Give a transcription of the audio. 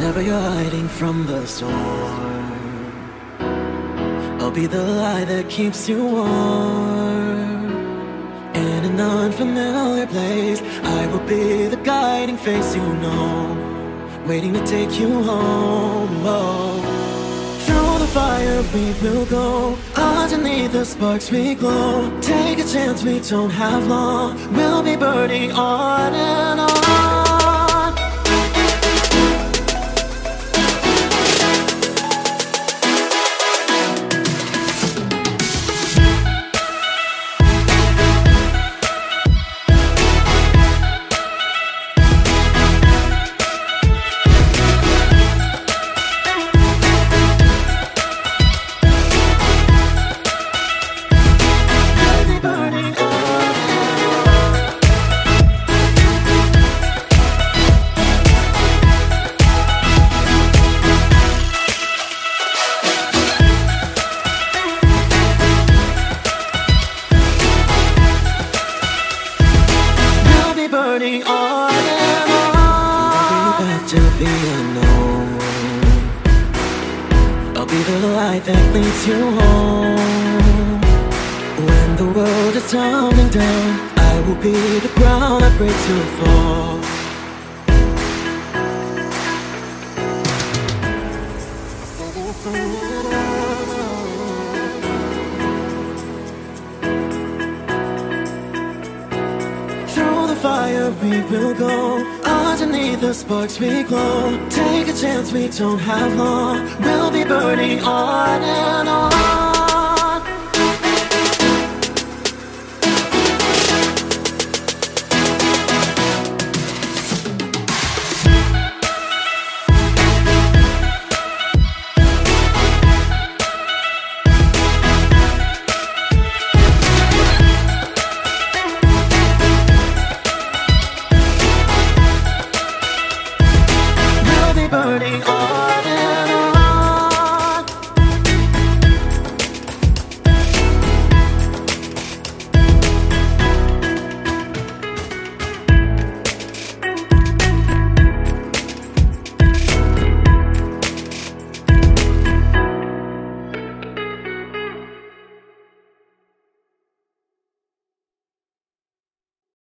Wherever you're hiding from the storm, I'll be the light that keeps you warm. And In an unfamiliar place, I will be the guiding face you know, waiting to take you home. Oh. Through the fire we will go, underneath the sparks we glow. Take a chance, we don't have long. We'll be burning on and on. Burning on and on. Be back to the unknown. I'll be the light that leads you home. When the world is tumbling down, I will be the ground that breaks your fall. Through we will go. Underneath the sparks we glow. Take a chance we don't have long. We'll